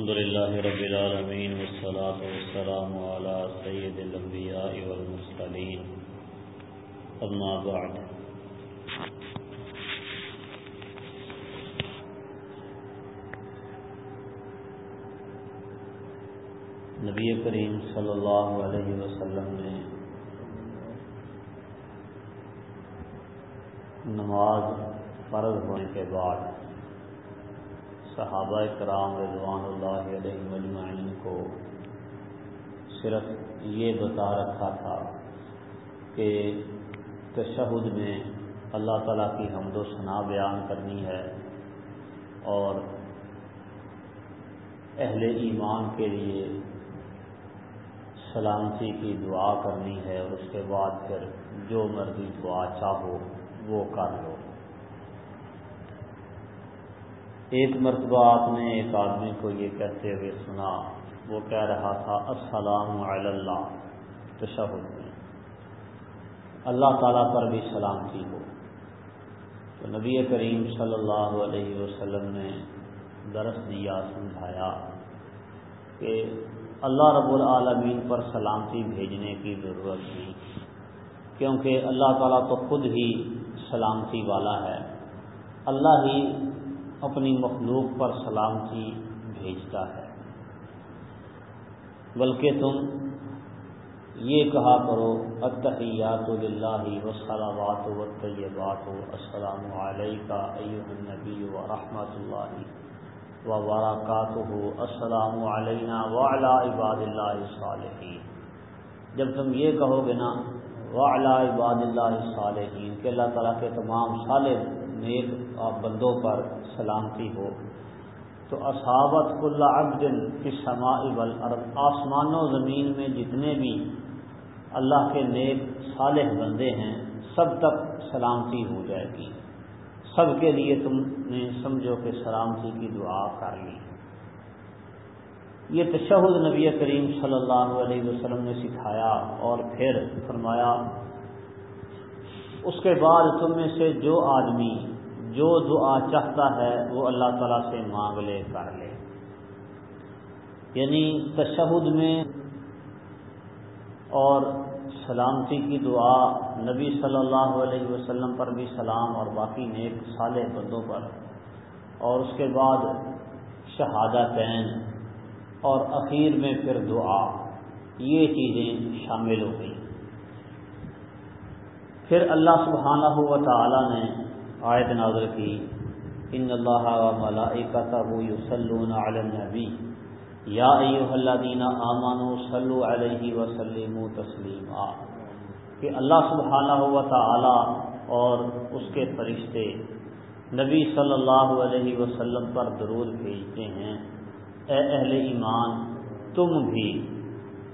الحمد لله رب العالمين والصلاة والسلام على سيد الأنبياء والمرسلين. أما بعد. نبی کریم صلی اللہ علیہ وسلم نے نماز فرض ہونے کے بعد صحابہ کرام رضوان اللہ علیہ مجمعین کو صرف یہ بتا رکھا تھا کہ تشہد میں اللہ تعالیٰ کی حمد و ثناء بیان کرنی ہے اور اہل ایمان کے لیے سلامتی کی دعا کرنی ہے اور اس کے بعد پھر جو مرضی دعا چاہو وہ کر لو۔ ایک مرتبہ آپ نے ایک آدمی کو یہ کہتے ہوئے سنا، وہ کہہ رہا تھا، السلام علی اللہ تشہد میں اللہ تعالیٰ پر بھی سلامتی ہو۔ تو نبی کریم صلی اللہ علیہ وسلم نے درس دیا، سمجھایا کہ اللہ رب العالمین پر سلامتی بھیجنے کی ضرورت نہیں، کیونکہ اللہ تعالیٰ تو خود ہی سلامتی والا ہے۔ اللہ ہی اپنی مخلوق پر سلامتی بھیجتا ہے۔ بلکہ تم یہ کہا کرو اتحیات اللہ وسلامات و طیبات و السلام علیکہ ایوہ النبی و رحمۃ اللہ و باراکاتہ السلام علینا وعلا عباد اللہ صالحین۔ جب تم یہ کہو گے نا وعلا عباد اللہ صالحین، کہ اللہ تعالیٰ کے تمام صالح نیک بندوں پر سلامتی ہو۔ تو اصحابت کل عبد کی سماع والارض آسمان و زمین میں جتنے بھی اللہ کے نیک صالح بندے ہیں، سب تک سلامتی ہو جائے گی۔ سب کے لیے تم نے سمجھو کہ سلامتی کی دعا کر لی۔ یہ تشہد نبی کریم صلی اللہ علیہ وسلم نے سکھایا اور پھر فرمایا، اس کے بعد تم میں سے جو آدمی جو دعا چاہتا ہے وہ اللہ تعالیٰ سے مانگ لے، کر لے۔ یعنی تشہد میں اور سلامتی کی دعا، نبی صلی اللہ علیہ وسلم پر بھی سلام اور باقی نیک صالح بندوں پر۔ اور اس کے بعد شہادتین اور اخیر میں پھر دعا۔ یہ چیزیں شامل ہو گئی پھر اللہ سبحانہ ہوا تعالی نے آیت نازل کی۔ ان اللہ و ملائکتہ یصلون علی النبی۔ یا ایوہ الذین آمنوا صلو علیہ وسلم تسلیما۔ کہ اللہ سبحانہ ہوا تعالی اور اس کے فرشتے نبی صلی اللہ علیہ وسلم پر درود بھیجتے ہیں۔ اے اہل ایمان، تم بھی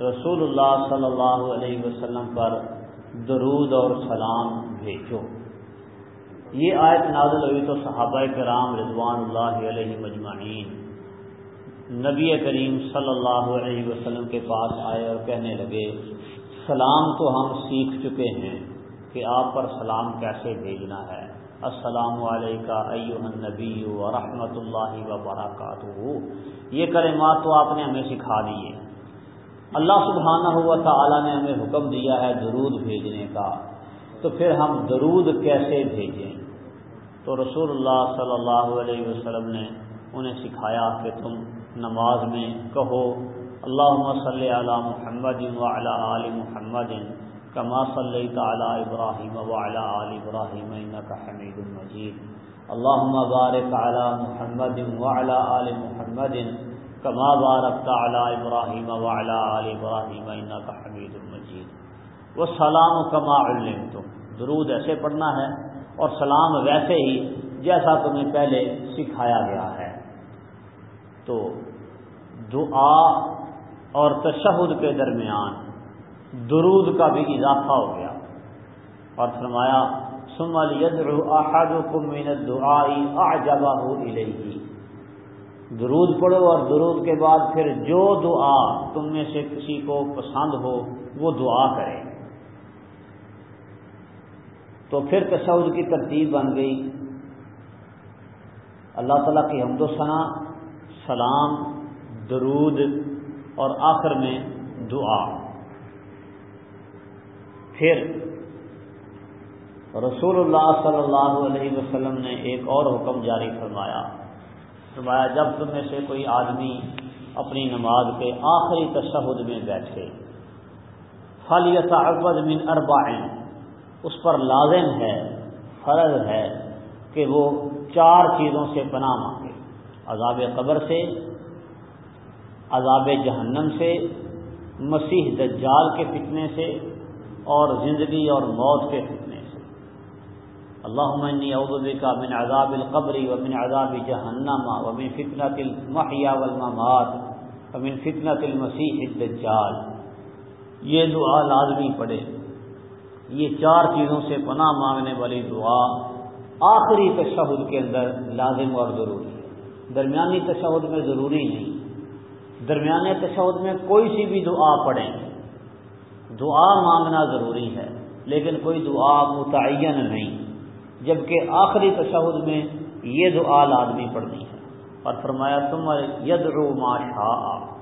رسول اللہ صلی اللہ علیہ وسلم پر درود اور سلام بھیجو۔ یہ آیت نازل ہوئی تو صحابہ کرام رضوان اللہ علیہ مجمعین نبی کریم صلی اللہ علیہ وسلم کے پاس آئے اور کہنے لگے، سلام تو ہم سیکھ چکے ہیں کہ آپ پر سلام کیسے بھیجنا ہے۔ السلام علیکہ ایوہ النبی و رحمۃ اللہ وبرکاتہ۔ یہ کلمات تو آپ نے ہمیں سکھا دیے۔ اللہ سبحانہ ہوا تعالیٰ نے ہمیں حکم دیا ہے درود بھیجنے کا۔ تو پھر ہم درود کیسے بھیجیں؟ تو رسول اللہ صلی اللہ علیہ وسلم نے انہیں سکھایا کہ تم نماز میں کہو اللہ صلی علی محمد وعلی آل محمد کما صلی تعالی ابراہیم وعلی آل ابراہیم انکا حمید مجید. اللہم بارک علی محمد وعلی آل محمد کما بارک تعالی ابراہیم وعلی آل ابراہیم انکا حمید مجید۔ والسلام کما علمتم۔ درود ایسے پڑھنا ہے اور سلام ویسے ہی جیسا تمہیں پہلے سکھایا گیا ہے۔ تو دعا اور تشہد کے درمیان درود کا بھی اضافہ ہو گیا۔ اور فرمایا سم من الدعائی اعجبہ الیہ۔ درود پڑھو اور درود کے بعد پھر جو دعا تم میں سے کسی کو پسند ہو، وہ دعا کرے۔ تو پھر تشہد کی ترتیب بن گئی۔ اللہ تعالیٰ کی حمد و ثنا، سلام، درود اور آخر میں دعا۔ پھر رسول اللہ صلی اللہ علیہ وسلم نے ایک اور حکم جاری فرمایا۔ فرمایا، جب تم میں سے کوئی آدمی اپنی نماز کے آخری تشہد میں بیٹھے فلیت اقبد من اربعین اس پر لازم ہے، فرض ہے کہ وہ چار چیزوں سے پناہ مانگے۔ عذاب قبر سے، عذاب جہنم سے، مسیح دجال کے فتنے سے، اور زندگی اور موت کے فتنے سے۔ اللہ عمنی کا من عذاب القبری و من عذاب جہنم و من المحیا والممات و من فتنة المسیح الدجال۔ یہ دعا لازمی پڑے یہ چار چیزوں سے پناہ مانگنے والی دعا آخری تشہد کے اندر لازم اور ضروری ہے۔ درمیانی تشہد میں ضروری نہیں۔ درمیانے تشہد میں کوئی سی بھی دعا پڑھیں۔ دعا مانگنا ضروری ہے، لیکن کوئی دعا متعین نہیں، جبکہ آخری تشہد میں یہ دعا لازمی پڑھنی ہے۔ اور فرمایا تم ید رو ما شاہ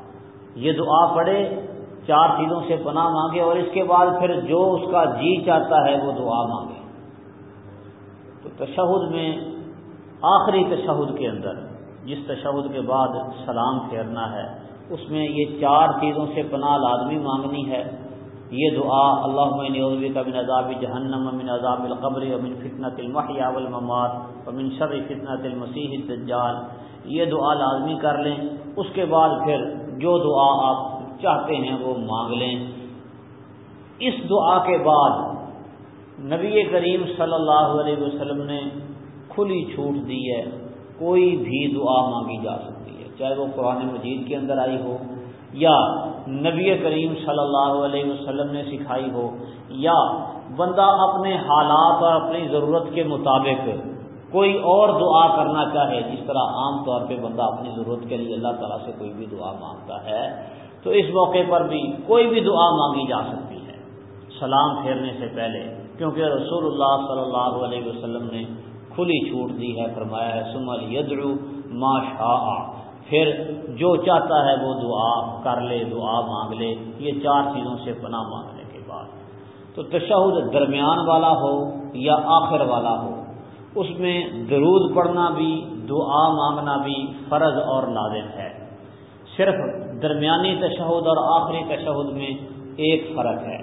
یہ دعا پڑھے چار چیزوں سے پناہ مانگے اور اس کے بعد پھر جو اس کا جی چاہتا ہے وہ دعا مانگے۔ تو تشہد میں آخری تشہد کے اندر، جس تشہد کے بعد سلام پھیرنا ہے، اس میں یہ چار چیزوں سے پناہ لازمی مانگنی ہے۔ یہ دعا اللہ عظوی کا من عذاب جہنم امن عذاب القبر امن فتنۃ المحیا والممات امن شر فتنۃ المسیح الدجال۔ یہ دعا لازمی کر لیں، اس کے بعد پھر جو دعا آپ چاہتے ہیں وہ مانگ لیں۔ اس دعا کے بعد نبی کریم صلی اللہ علیہ وسلم نے کھلی چھوٹ دی ہے۔ کوئی بھی دعا مانگی جا سکتی ہے، چاہے وہ قرآن مجید کے اندر آئی ہو یا نبی کریم صلی اللہ علیہ وسلم نے سکھائی ہو یا بندہ اپنے حالات اور اپنی ضرورت کے مطابق کوئی اور دعا کرنا چاہے، جس طرح عام طور پہ بندہ اپنی ضرورت کے لیے اللہ تعالیٰ سے کوئی بھی دعا مانگتا ہے تو اس موقع پر بھی کوئی بھی دعا مانگی جا سکتی ہے۔ سلام پھیرنے سے پہلے، کیونکہ رسول اللہ صلی اللہ علیہ وسلم نے کھلی چھوٹ دی ہے، فرمایا ہے سمل یدرو ما شاء پھر جو چاہتا ہے وہ دعا کر لے، دعا مانگ لے۔ یہ چار چیزوں سے پناہ مانگنے کے بعد۔ تو تشہد درمیان والا ہو یا آخر والا ہو، اس میں درود پڑھنا بھی، دعا مانگنا بھی فرض اور لازم ہے۔ صرف درمیانی تشہد اور آخری تشہد میں ایک فرق ہے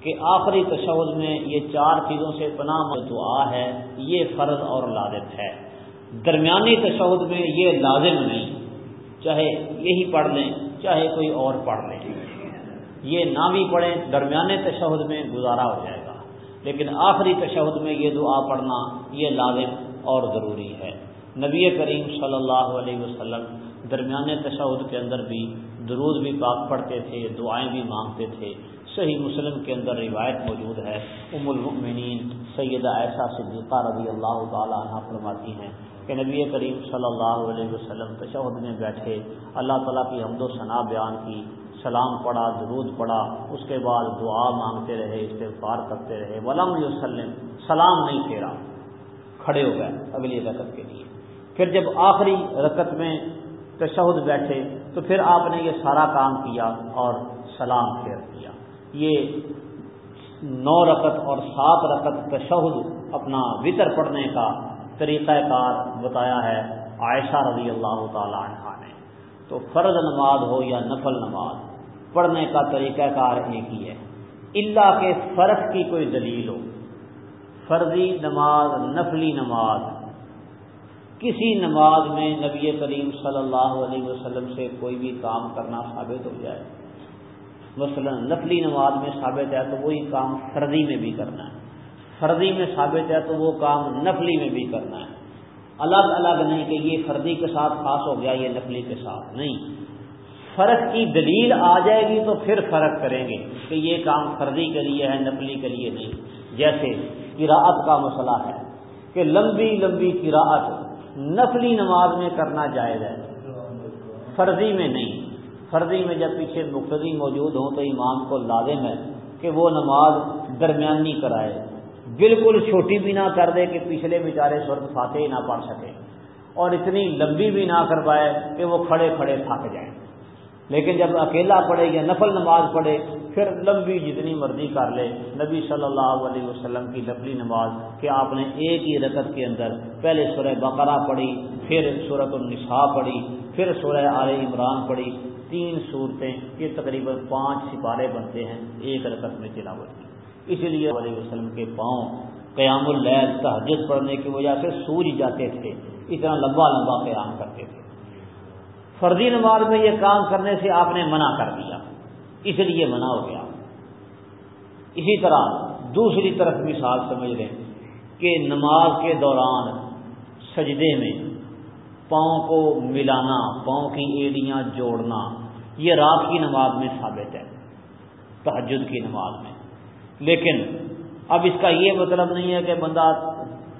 کہ آخری تشہد میں یہ چار چیزوں سے پناہ دعا ہے، یہ فرض اور لازم ہے۔ درمیانی تشہد میں یہ لازم نہیں، چاہے یہی پڑھ لیں، چاہے کوئی اور پڑھ لیں۔ یہ نہ بھی پڑھیں، درمیانے تشہد میں گزارا ہو جائے گا۔ لیکن آخری تشہد میں یہ دعا پڑھنا یہ لازم اور ضروری ہے۔ نبی کریم صلی اللہ علیہ وسلم درمیانے تشہد کے اندر بھی درود بھی پاک پڑھتے تھے، دعائیں بھی مانگتے تھے۔ صحیح مسلم کے اندر روایت موجود ہے۔ ام المؤمنین سیدہ ایسا صدیقہ رضی اللہ تعالیٰ عنہ فرماتی ہیں کہ نبی کریم صلی اللہ علیہ وسلم تشہد میں بیٹھے، اللہ تعالیٰ کی حمد و ثناء بیان کی، سلام پڑھا، درود پڑھا، اس کے بعد دعا مانگتے رہے، استغفار کرتے رہے۔ ولم وسلم سلام نہیں پھیرا، کھڑے ہو گئے اگلی رکت کے لیے۔ پھر جب آخری رکت میں تشہد بیٹھے تو پھر آپ نے یہ سارا کام کیا اور سلام پھیر دیا۔ یہ نو رکت اور سات رکت تشہد اپنا وطر پڑھنے کا طریقہ کار بتایا ہے عائشہ رضی اللہ تعالی عنہ نے۔ تو فرض نماز ہو یا نفل نماز، پڑھنے کا طریقہ کار ایک ہی ہے۔ اللہ کے فرق کی کوئی دلیل ہو۔ فرضی نماز، نفلی نماز کسی نماز میں نبی کریم صلی اللہ علیہ وسلم سے کوئی بھی کام کرنا ثابت ہو جائے، مثلا نفلی نماز میں ثابت ہے تو وہی کام فرضی میں بھی کرنا ہے۔ فرضی میں ثابت ہے تو وہ کام نفلی میں بھی کرنا ہے۔ الگ الگ نہیں کہ یہ فرضی کے ساتھ خاص ہو گیا، یہ نفلی کے ساتھ نہیں۔ فرق کی دلیل آ جائے گی تو پھر فرق کریں گے کہ یہ کام فرضی کے لیے ہے، نفلی کے لیے نہیں۔ جیسے قراءت کا مسئلہ ہے کہ لمبی لمبی قراءت نفلی نماز میں کرنا جائز ہے۔ فرضی میں نہیں۔ فرضی میں جب پیچھے مقتدی موجود ہوں تو امام کو لازم ہے کہ وہ نماز درمیانی کرائے۔ بالکل چھوٹی بھی نہ کر دے کہ پچھلے بیچارے سورت فاتح نہ پڑھ سکے۔ اور اتنی لمبی بھی نہ کر پائے کہ وہ کھڑے کھڑے تھک جائیں۔ لیکن جب اکیلا پڑھے یا نفل نماز پڑھے پھر لمبی جتنی مرضی کر لے، نبی صلی اللہ علیہ وسلم کی لفلی نماز کہ آپ نے ایک ہی رکت کے اندر پہلے سورہ بقرہ پڑھی، پھر صورت النساء پڑھی، پھر سورہ عال عمران پڑھی۔ تین صورتیں یہ تقریباً پانچ سپارے بنتے ہیں ایک رکت میں تلاوت کی۔ اسی لیے علیہ وسلم کے پاؤں قیام اللیل تحجد پڑھنے کی وجہ سے سور جاتے تھے، اتنا لمبا لمبا قیام کرتے تھے۔ فرضی نماز میں یہ کام کرنے سے آپ نے منع کر دیا۔ اس لیے منع ہو گیا۔ اسی طرح دوسری طرف مثال سمجھ لیں کہ نماز کے دوران سجدے میں پاؤں کو ملانا، پاؤں کی ایڑیاں جوڑنا، یہ رات کی نماز میں ثابت ہے تحجد کی نماز میں۔ لیکن اب اس کا یہ مطلب نہیں ہے کہ بندہ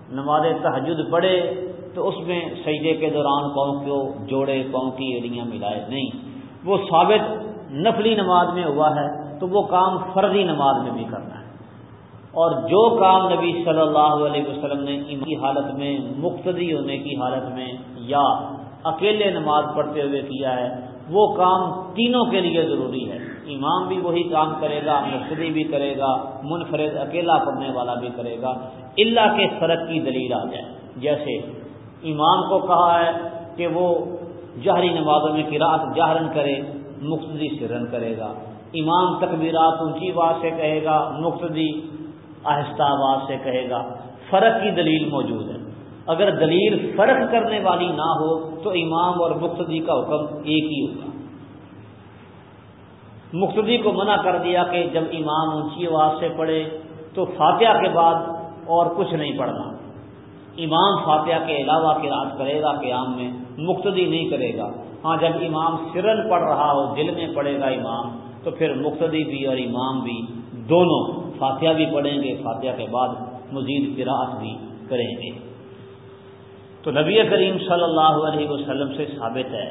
نماز تحجد پڑھے تو اس میں سجدے کے دوران پاؤں کو جوڑے، پاؤں کی ایڑیاں ملائے، نہیں۔ وہ ثابت نفلی نماز میں ہوا ہے، تو وہ کام فرضی نماز میں بھی کرنا ہے۔ اور جو کام نبی صلی اللہ علیہ وسلم نے ان کی حالت میں، مقتدی ہونے کی حالت میں یا اکیلے نماز پڑھتے ہوئے کیا ہے، وہ کام تینوں کے لیے ضروری ہے۔ امام بھی وہی کام کرے گا، مقتدی بھی کرے گا، منفرد اکیلا پڑھنے والا بھی کرے گا۔ اللہ کے فرق کی دلیل آ جائے۔ جیسے امام کو کہا ہے کہ وہ جہری نمازوں میں قرات جہرن کرے مقتدی سرن کرے گا۔ امام تکبیرات اونچی بات سے کہے گا مقتدی آہستہ آواز سے کہے گا۔ فرق کی دلیل موجود ہے۔ اگر دلیل فرق کرنے والی نہ ہو تو امام اور مقتدی کا حکم ایک ہی ہوگا مقتدی کو منع کر دیا کہ جب امام اونچی آواز سے پڑھے تو فاتحہ کے بعد اور کچھ نہیں پڑھنا۔ امام فاتحہ کے علاوہ قرآن کرے گا قیام میں، مقتدی نہیں کرے گا۔ ہاں جب امام سرن پڑھ رہا ہو، دل میں پڑھے گا امام، تو پھر مقتدی بھی اور امام بھی دونوں فاتحہ بھی پڑھیں گے، فاتحہ کے بعد مزید قرآت بھی کریں گے۔ تو نبی کریم صلی اللہ علیہ وسلم سے ثابت ہے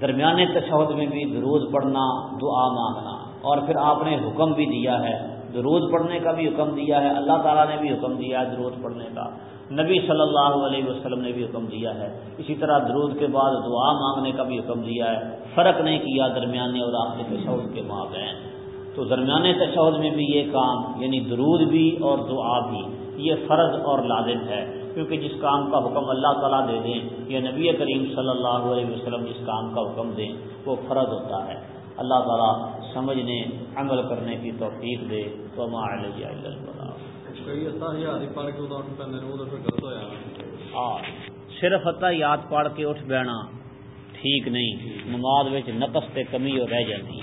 درمیانے تشہد میں بھی درود پڑھنا، دعا مانگنا، اور پھر آپ نے حکم بھی دیا ہے درود پڑھنے کا بھی حکم دیا ہے، اللہ تعالیٰ نے بھی حکم دیا ہے درود پڑھنے کا۔ نبی صلی اللہ علیہ وسلم نے بھی حکم دیا ہے۔ اسی طرح درود کے بعد دعا مانگنے کا بھی حکم دیا ہے۔ فرق نہیں کیا درمیانے اور آخری تشہد کے مابین۔ تو درمیانے تشہد میں بھی یہ کام یعنی درود بھی اور دعا بھی، یہ فرض اور لازم ہے۔ کیونکہ جس کام کا حکم اللہ تعالیٰ دے دیں، یا نبی کریم صلی اللہ علیہ وسلم جس کام کا حکم دیں، وہ فرض ہوتا ہے۔ اللہ تعالیٰ سمجھنے، عمل کرنے کی توفیق دے۔ تو صرف اتہ یاد پڑھ کے اٹھ بہنا ٹھیک نہیں۔ نماز نقص تے کمی ہو رہ جاتی۔